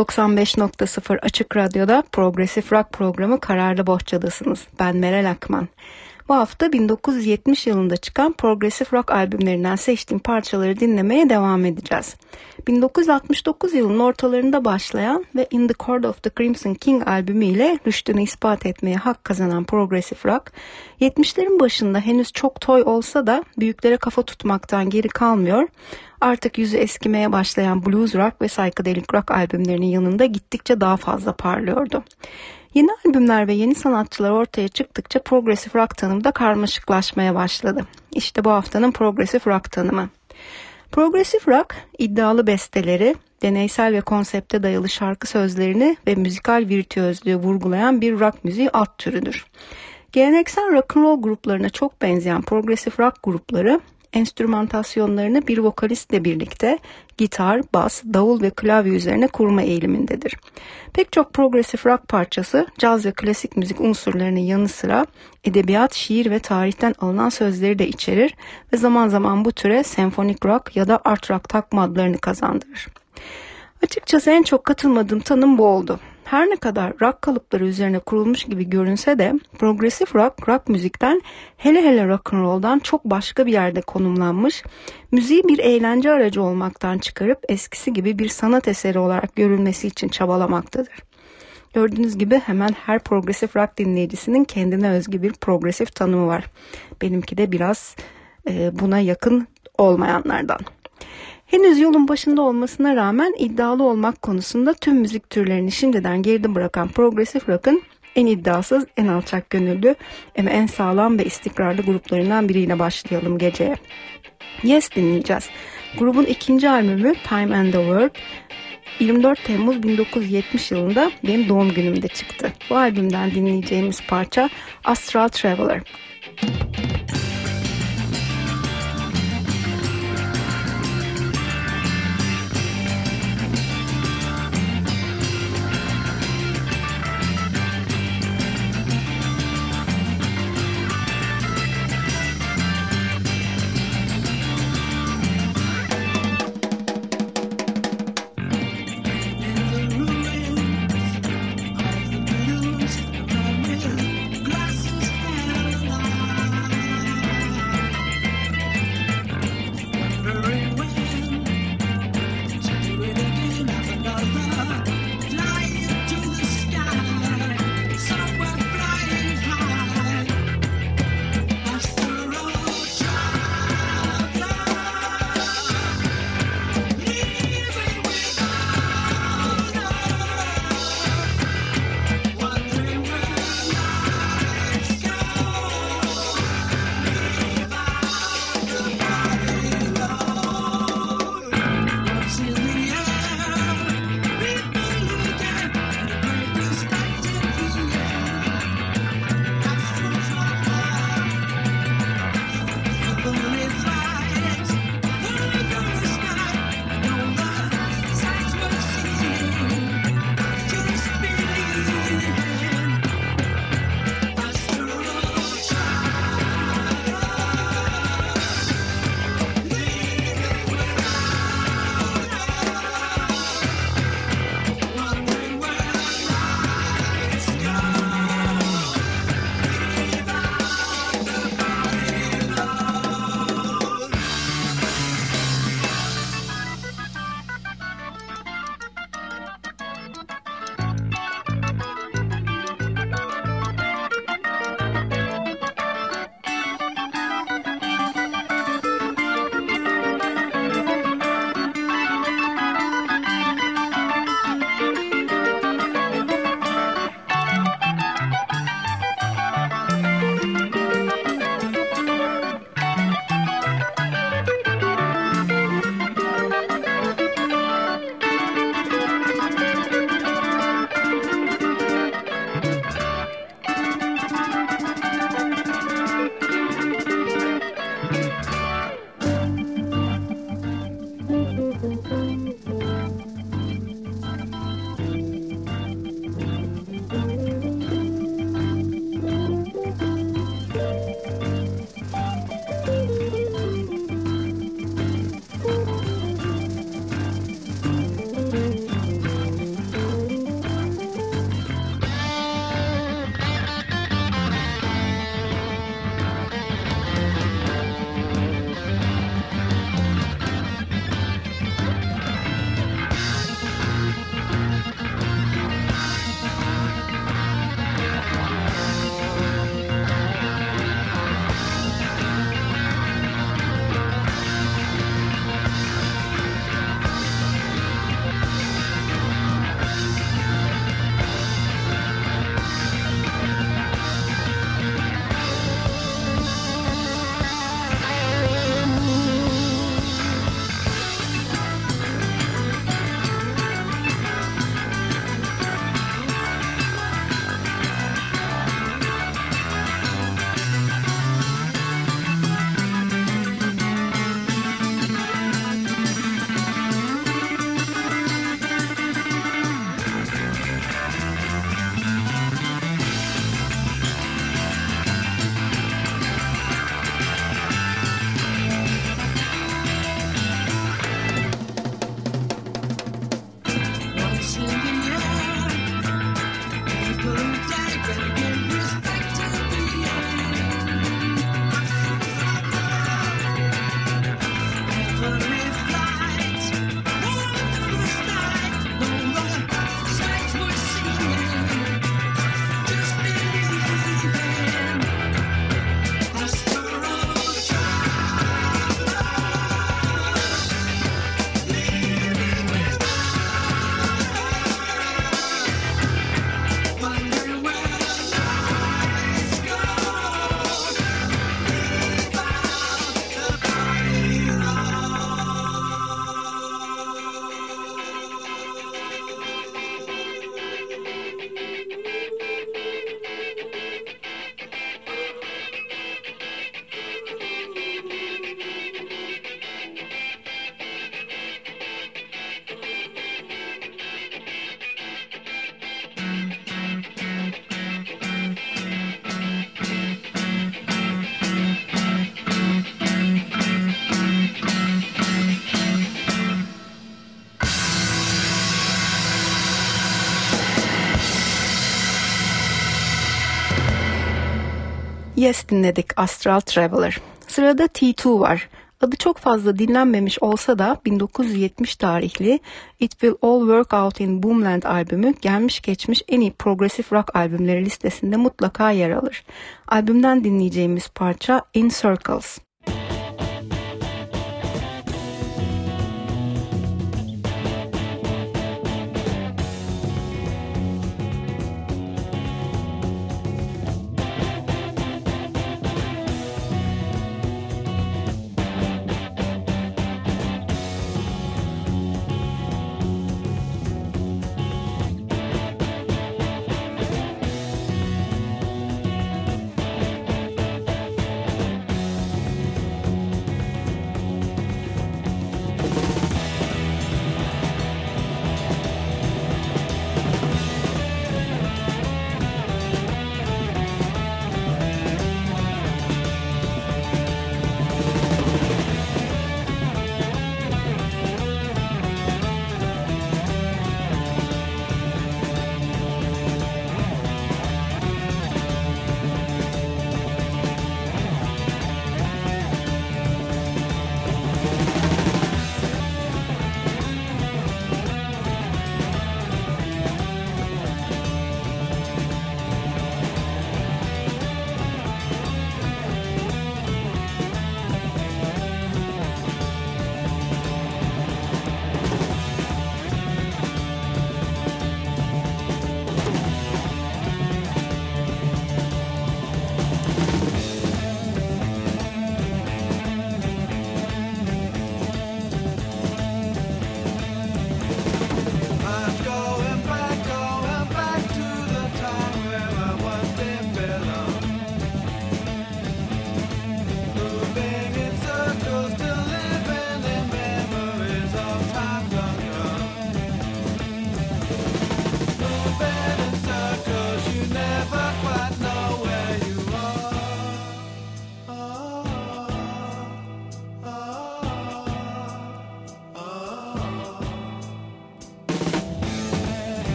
...95.0 Açık Radyo'da Progresif Rock programı Kararlı Bohçadasınız. Ben Meral Akman. Bu hafta 1970 yılında çıkan progresif rock albümlerinden seçtiğim parçaları dinlemeye devam edeceğiz. 1969 yılının ortalarında başlayan ve In the Court of the Crimson King albümüyle rüştünü ispat etmeye hak kazanan progresif rock, 70'lerin başında henüz çok toy olsa da büyüklere kafa tutmaktan geri kalmıyor. Artık yüzü eskimeye başlayan blues rock ve psychedelic rock albümlerinin yanında gittikçe daha fazla parlıyordu. Yeni albümler ve yeni sanatçılar ortaya çıktıkça progresif rock tanımı da karmaşıklaşmaya başladı. İşte bu haftanın progresif rock tanımı. Progresif rock iddialı besteleri, deneysel ve konsepte dayalı şarkı sözlerini ve müzikal virtüözlüğü vurgulayan bir rock müziği alt türüdür. Geleneksel rock and roll gruplarına çok benzeyen progresif rock grupları enstrümantasyonlarını bir vokalistle birlikte gitar, bas, davul ve klavye üzerine kurma eğilimindedir. Pek çok progresif rock parçası caz ve klasik müzik unsurlarının yanı sıra edebiyat, şiir ve tarihten alınan sözleri de içerir ve zaman zaman bu türe senfonik rock ya da art rock takma adlarını kazandırır. Açıkçası en çok katılmadığım tanım bu oldu. Her ne kadar rock kalıpları üzerine kurulmuş gibi görünse de progresif rock, rock müzikten hele hele rock and roll'dan çok başka bir yerde konumlanmış, müziği bir eğlence aracı olmaktan çıkarıp eskisi gibi bir sanat eseri olarak görülmesi için çabalamaktadır. Gördüğünüz gibi hemen her progresif rock dinleyicisinin kendine özgü bir progresif tanımı var. Benimki de biraz e, buna yakın olmayanlardan. Henüz yolun başında olmasına rağmen iddialı olmak konusunda tüm müzik türlerini şimdiden geride bırakan progresif rock'ın en iddiasız, en alçak gönüllü ama en sağlam ve istikrarlı gruplarından biriyle başlayalım geceye. Yes dinleyeceğiz. Grubun ikinci albümü Time and the World 24 Temmuz 1970 yılında benim doğum günümde çıktı. Bu albümden dinleyeceğimiz parça Astral Traveler. Müzik Yes dinledik Astral Traveler. Sırada T2 var. Adı çok fazla dinlenmemiş olsa da 1970 tarihli It Will All Work Out in Boomland albümü gelmiş geçmiş en iyi progresif rock albümleri listesinde mutlaka yer alır. Albümden dinleyeceğimiz parça In Circles.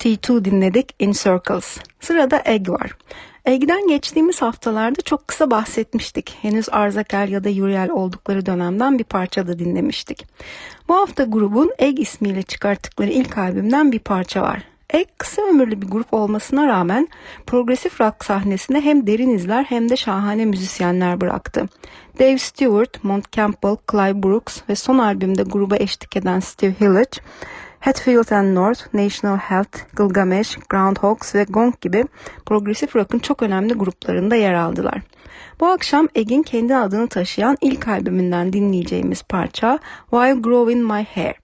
T2 dinledik In Circles. Sırada Egg var. Egg'den geçtiğimiz haftalarda çok kısa bahsetmiştik. Henüz Arzakel ya da Yuriel oldukları dönemden bir parça da dinlemiştik. Bu hafta grubun Egg ismiyle çıkarttıkları ilk albümden bir parça var. Egg kısa ömürlü bir grup olmasına rağmen progresif rock sahnesine hem derin izler hem de şahane müzisyenler bıraktı. Dave Stewart, Mont Campbell, Clive Brooks ve son albümde gruba eşlik eden Steve Hillage Hatfield and North, National Health, Gilgamesh, Groundhogs ve Gong gibi progresif rock'ın çok önemli gruplarında yer aldılar. Bu akşam Egg'in kendi adını taşıyan ilk albümünden dinleyeceğimiz parça While Growing My Hair.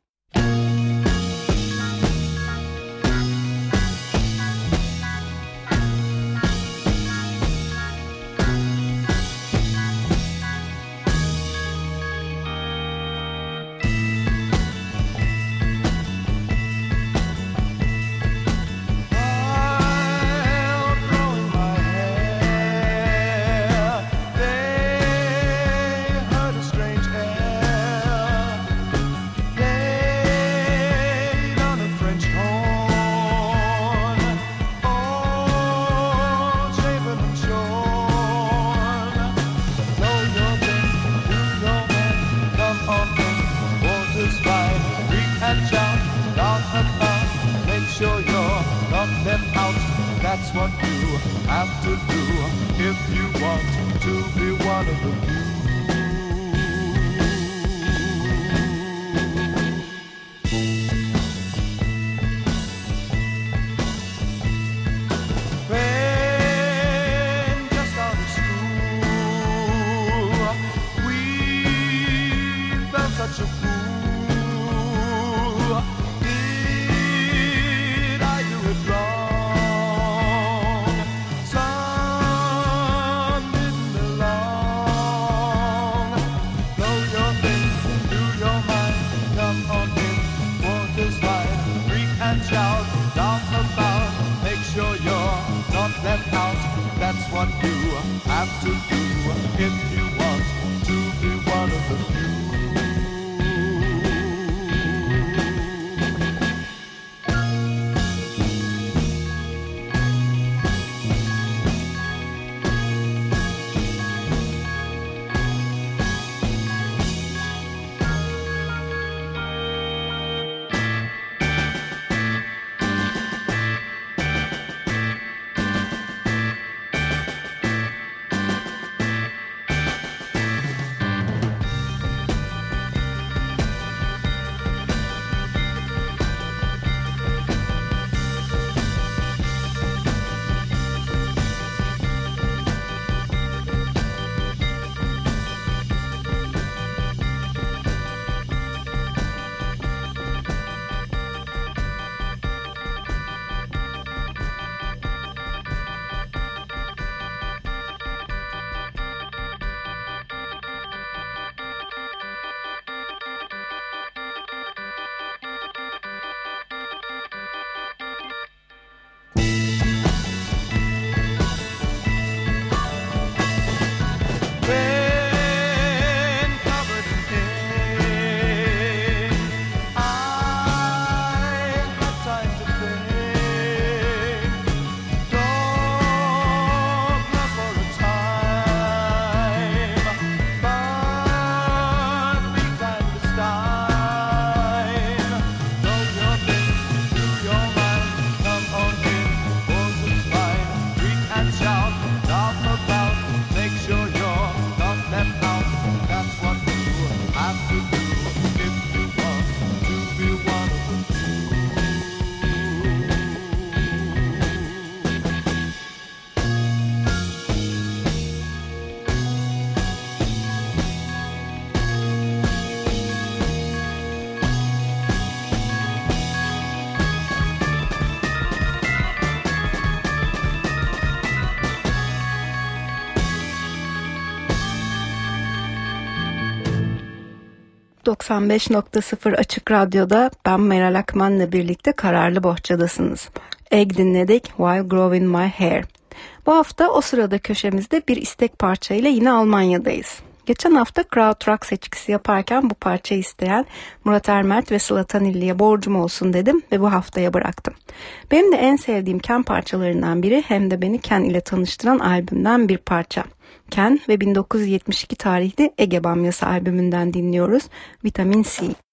95.0 Açık Radyo'da ben Meral Akman'la birlikte Kararlı Bohçadasınız. Egg dinledik While Growing My Hair. Bu hafta o sırada köşemizde bir istek parçayla yine Almanya'dayız. Geçen hafta Crowd Rock seçkisi yaparken bu parçayı isteyen Murat Ermert ve Sıla Tanilli'ye borcum olsun dedim ve bu haftaya bıraktım. Benim de en sevdiğim Ken parçalarından biri hem de beni Ken ile tanıştıran albümden bir parça. Ken ve 1972 tarihli Ege Bamyası albümünden dinliyoruz Vitamin C.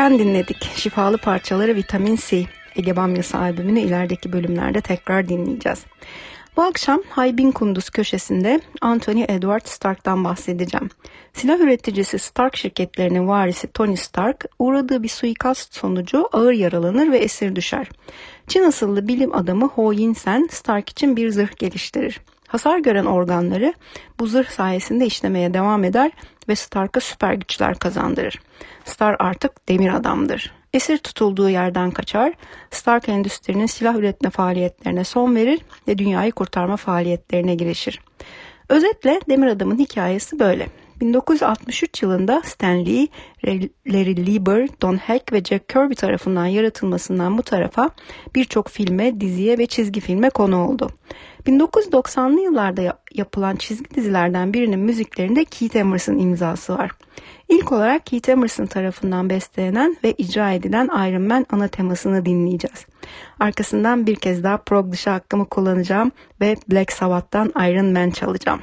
Ken dinledik. Şifalı parçaları Vitamin C. Ege Bamyası albümünü ilerideki bölümlerde tekrar dinleyeceğiz. Bu akşam Haybin Kunduz köşesinde Anthony Edward Stark'tan bahsedeceğim. Silah üreticisi Stark şirketlerinin varisi Tony Stark uğradığı bir suikast sonucu ağır yaralanır ve esir düşer. Çin asıllı bilim adamı Ho Yin-sen Stark için bir zırh geliştirir. Hasar gören organları bu zırh sayesinde işlemeye devam eder ve Stark'a süper güçler kazandırır. Star artık demir adamdır. Esir tutulduğu yerden kaçar, Stark Endüstri'nin silah üretme faaliyetlerine son verir ve dünyayı kurtarma faaliyetlerine girişir. Özetle Demir Adam'ın hikayesi böyle. 1963 yılında Stan Lee, Larry Lieber, Don Heck ve Jack Kirby tarafından yaratılmasından bu tarafa birçok filme, diziye ve çizgi filme konu oldu. 1990'lı yıllarda yapılan çizgi dizilerden birinin müziklerinde Keith Emerson imzası var. İlk olarak Keith Emerson tarafından bestelenen ve icra edilen Iron Man ana temasını dinleyeceğiz. Arkasından bir kez daha prog dışı hakkımı kullanacağım ve Black Sabbath'tan Iron Man çalacağım.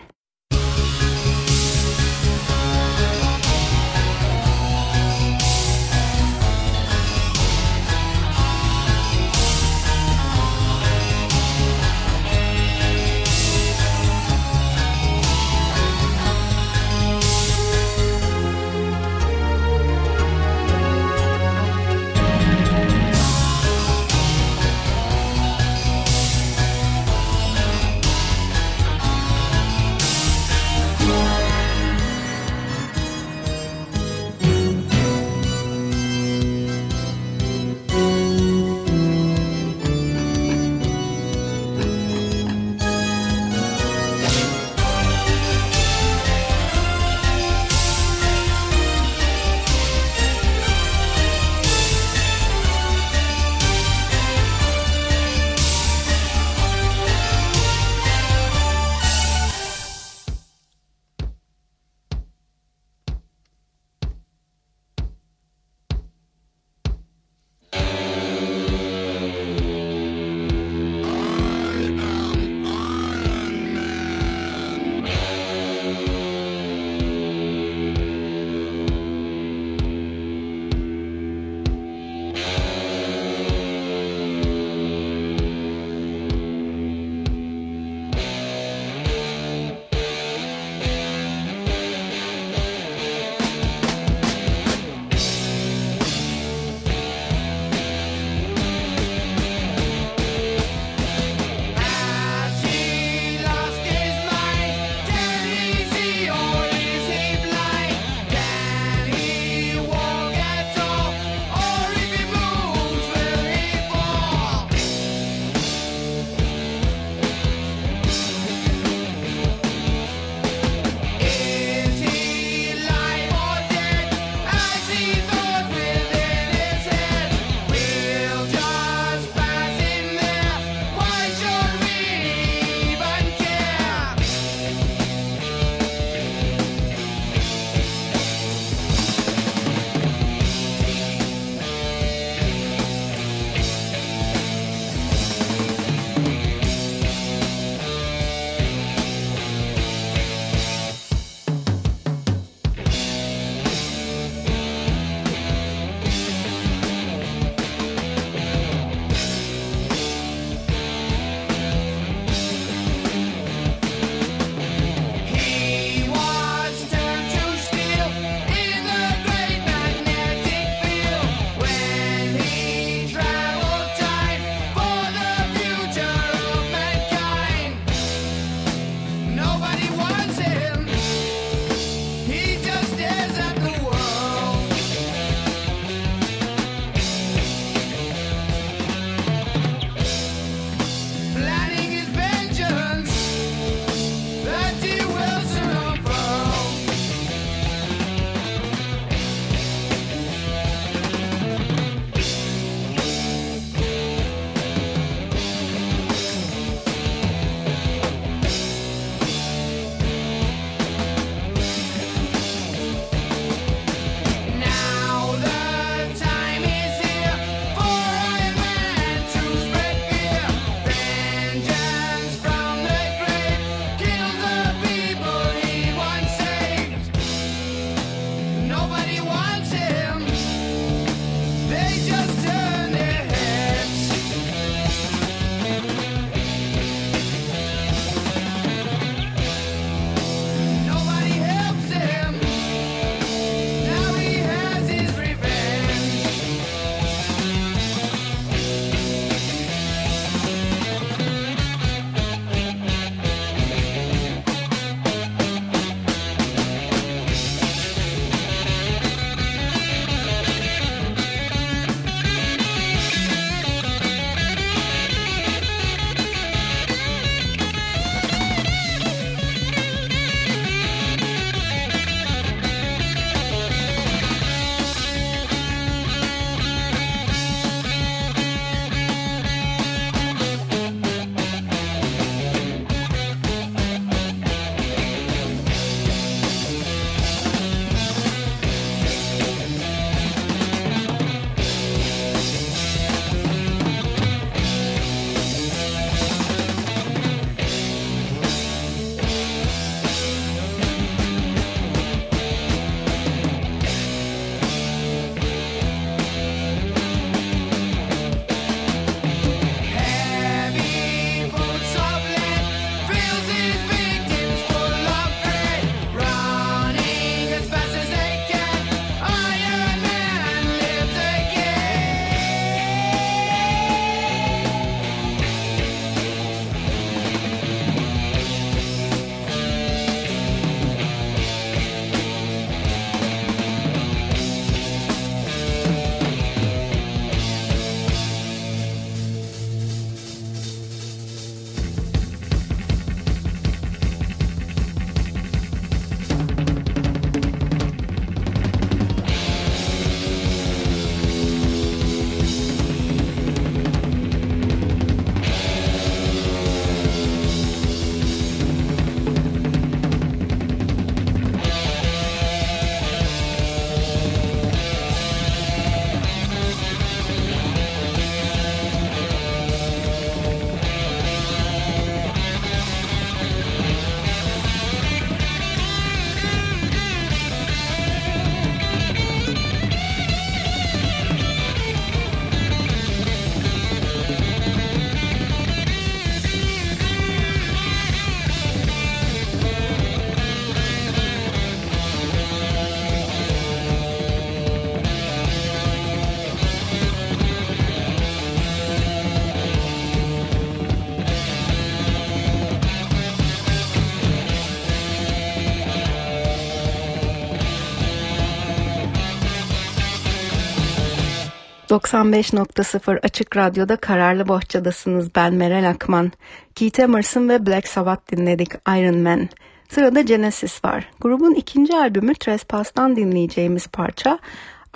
95.0 Açık Radyo'da Kararlı Bohçadasınız. Ben Meral Akman. Keith Emerson ve Black Sabbath dinledik Iron Man. Sırada Genesis var. Grubun ikinci albümü Trespass'tan dinleyeceğimiz parça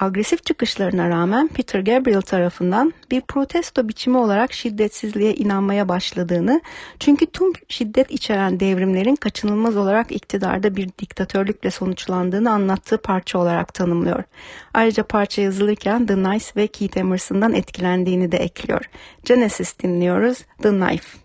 agresif çıkışlarına rağmen Peter Gabriel tarafından bir protesto biçimi olarak şiddetsizliğe inanmaya başladığını, çünkü tüm şiddet içeren devrimlerin kaçınılmaz olarak iktidarda bir diktatörlükle sonuçlandığını anlattığı parça olarak tanımlıyor. Ayrıca parça yazılırken The Nice ve Keith Emerson'dan etkilendiğini de ekliyor. Genesis dinliyoruz, The Knife.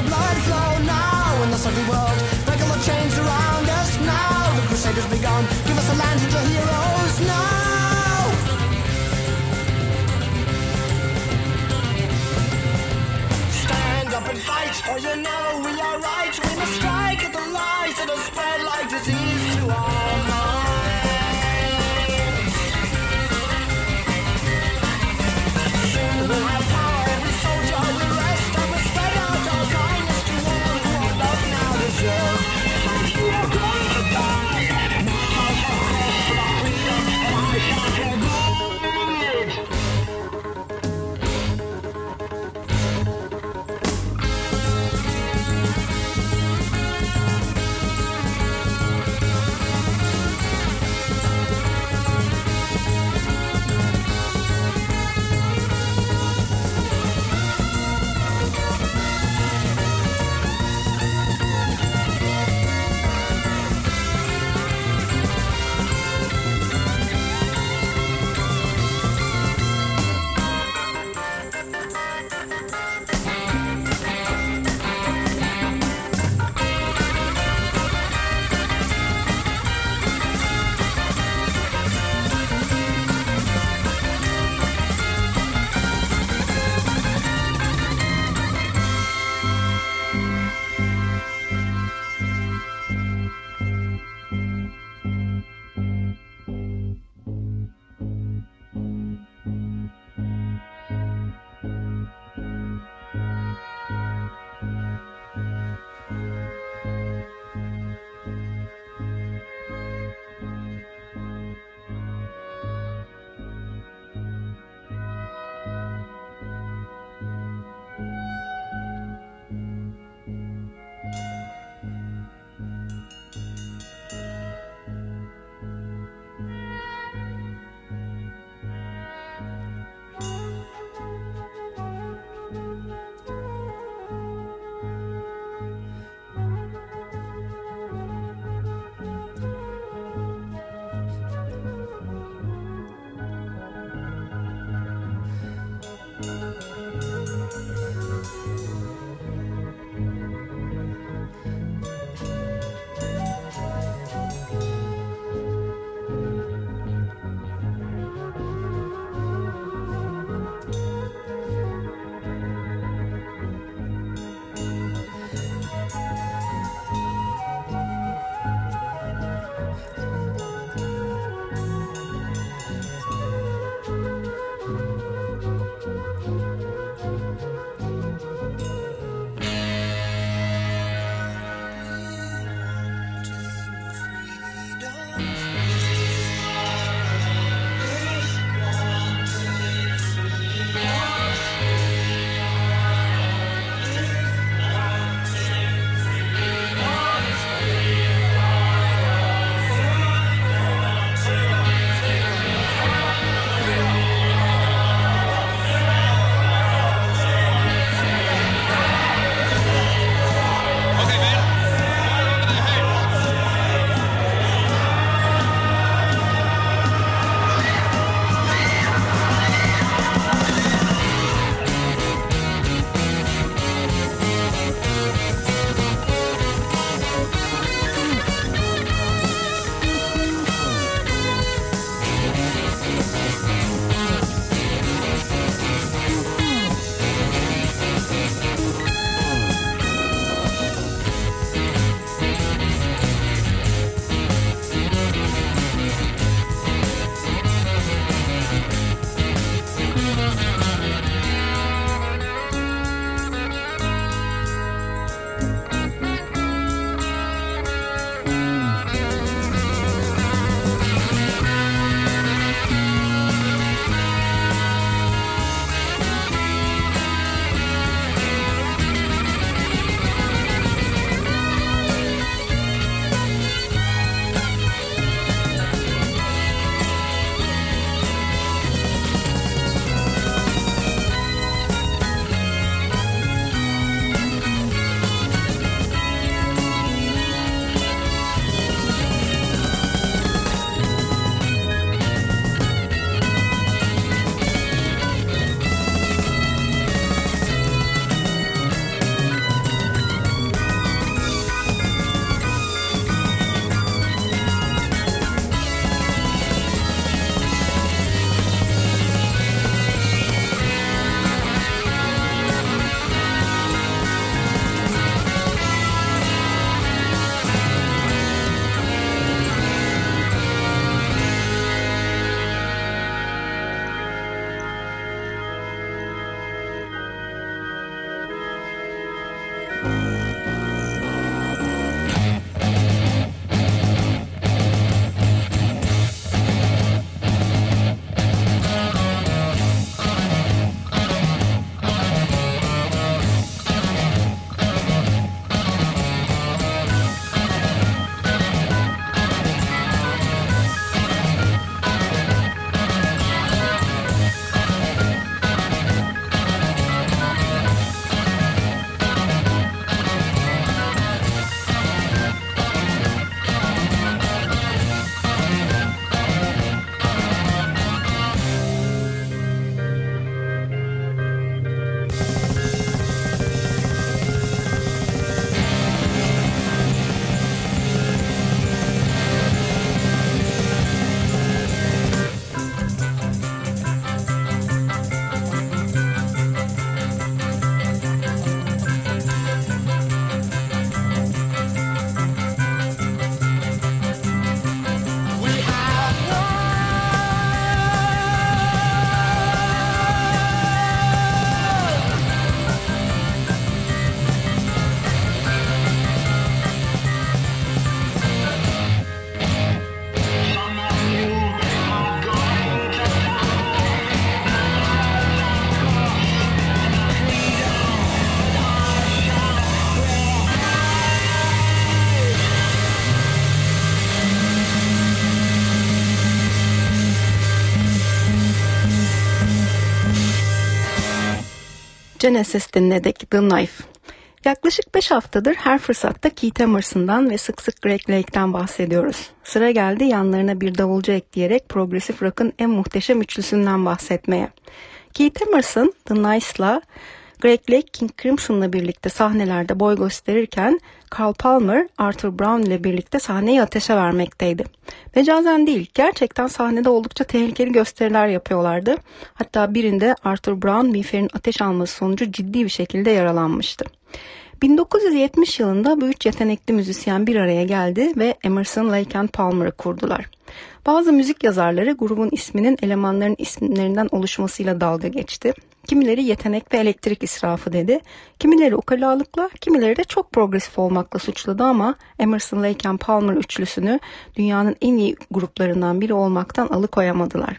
the blood flow now in the sunny world. Regular change around us now. The crusade crusaders begun. Give us a land and the heroes now. Stand up and fight, for you know we are right. We must strike at the lies that are Genesis dinledik The Knife. Yaklaşık 5 haftadır her fırsatta Keith Emerson'dan ve sık sık Greg Lake'den bahsediyoruz. Sıra geldi yanlarına bir davulcu ekleyerek progresif rock'ın en muhteşem üçlüsünden bahsetmeye. Keith Emerson, The Nice'la Greg Lake King Crimson'la birlikte sahnelerde boy gösterirken Carl Palmer, Arthur Brown ile birlikte sahneyi ateşe vermekteydi. Mecazen değil, gerçekten sahnede oldukça tehlikeli gösteriler yapıyorlardı. Hatta birinde Arthur Brown miğferin ateş alması sonucu ciddi bir şekilde yaralanmıştı. 1970 yılında bu üç yetenekli müzisyen bir araya geldi ve Emerson, Lake and Palmer'ı kurdular. Bazı müzik yazarları grubun isminin elemanların isimlerinden oluşmasıyla dalga geçti. Kimileri yetenek ve elektrik israfı dedi. Kimileri ukalalıkla, kimileri de çok progresif olmakla suçladı ama Emerson, Lake and Palmer üçlüsünü dünyanın en iyi gruplarından biri olmaktan alıkoyamadılar.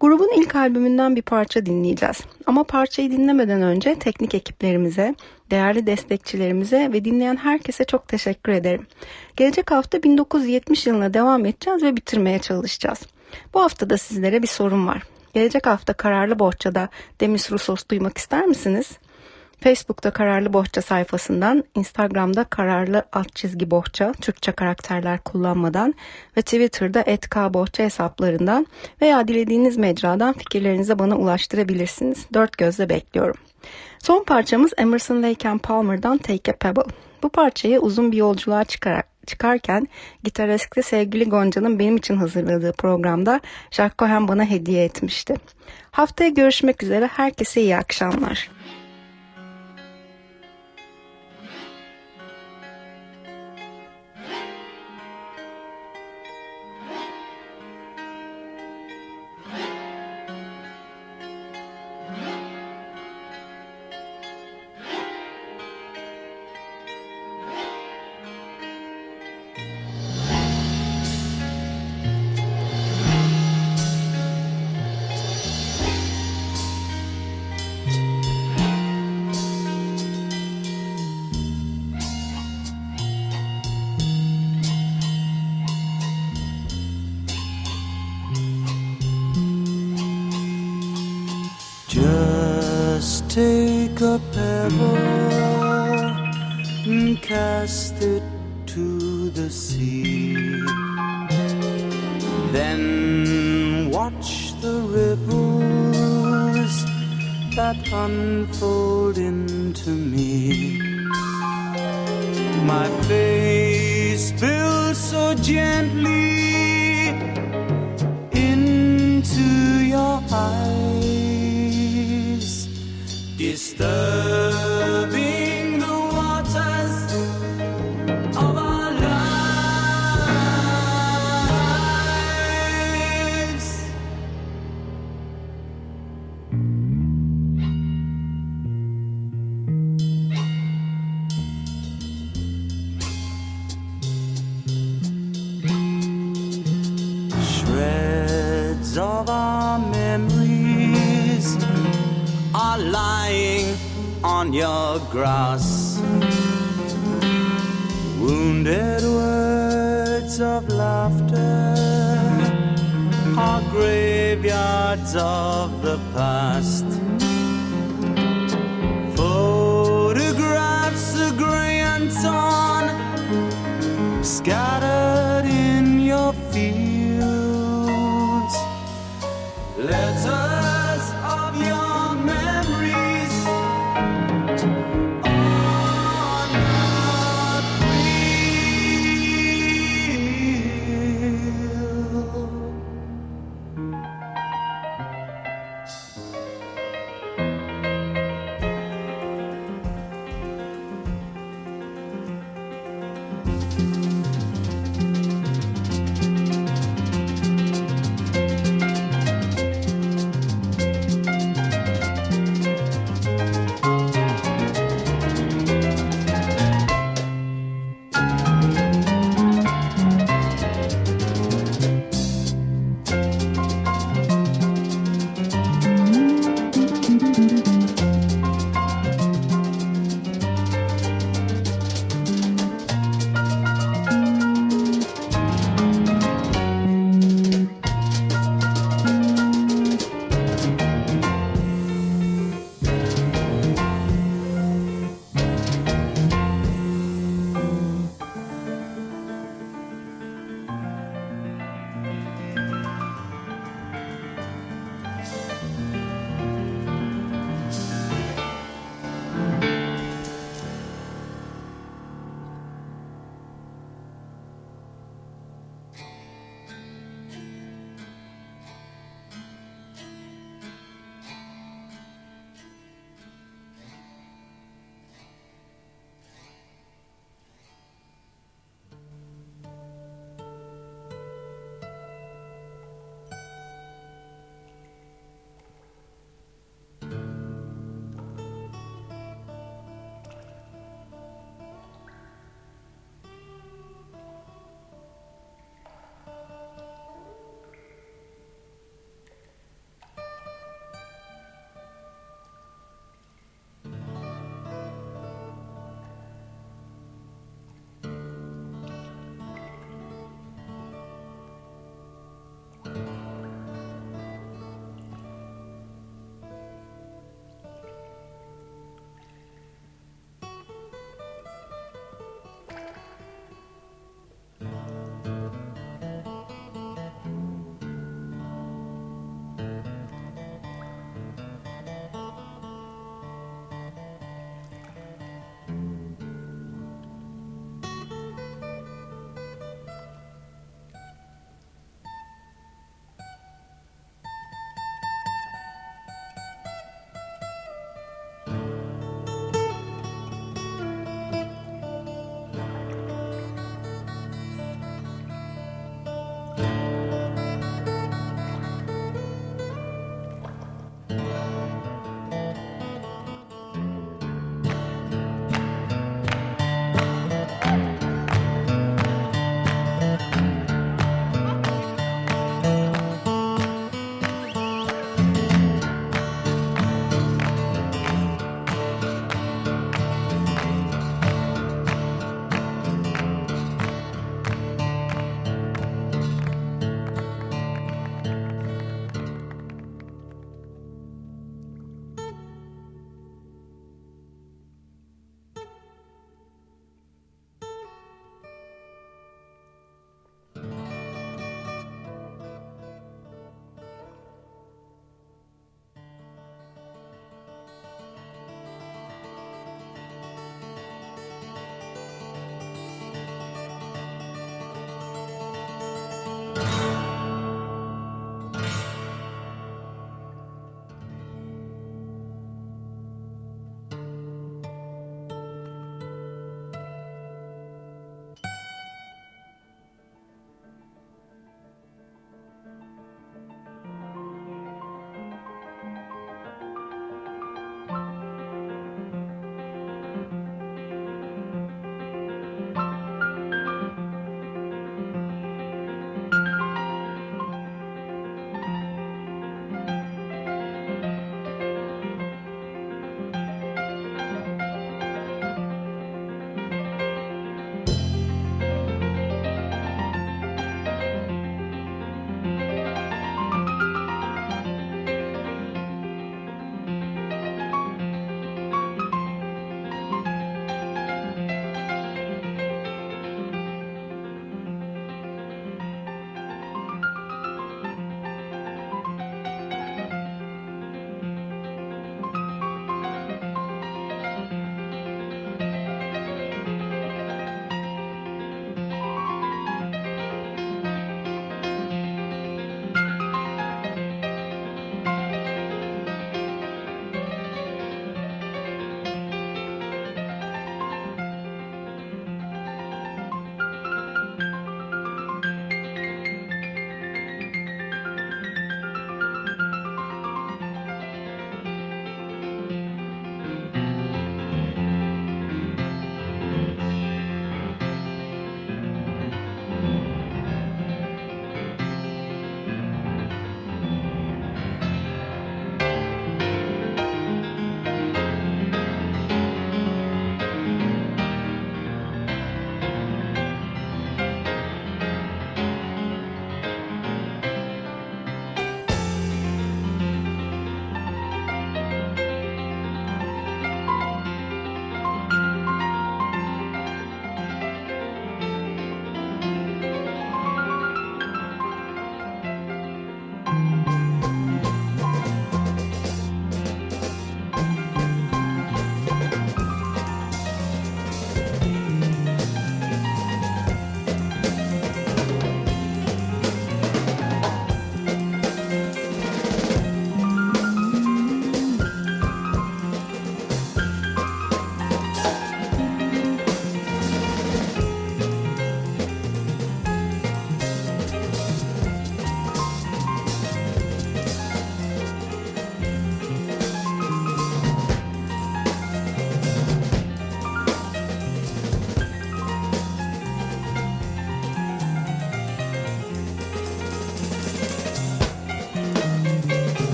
Grubun ilk albümünden bir parça dinleyeceğiz. Ama parçayı dinlemeden önce teknik ekiplerimize, değerli destekçilerimize ve dinleyen herkese çok teşekkür ederim. Gelecek hafta 1970 yılına devam edeceğiz ve bitirmeye çalışacağız. Bu hafta da sizlere bir sorum var. Gelecek hafta Kararlı Bohça'da Demis Roussos duymak ister misiniz? Facebook'ta Kararlı Bohça sayfasından, Instagram'da Kararlı alt çizgi Bohça, Türkçe karakterler kullanmadan ve Twitter'da @kbohça hesaplarından veya dilediğiniz mecradan fikirlerinizi bana ulaştırabilirsiniz. Dört gözle bekliyorum. Son parçamız Emerson Lake and Palmer'dan Take a Pebble. Bu parçayı uzun bir yolculuğa çıkarak çıkarken gitaristli sevgili Gonca'nın benim için hazırladığı programda Jack Cohen bana hediye etmişti. Haftaya görüşmek üzere herkese iyi akşamlar. Cast it to the sea. Then watch the ripples that unfold into me. My face spills so gently into your eyes disturbing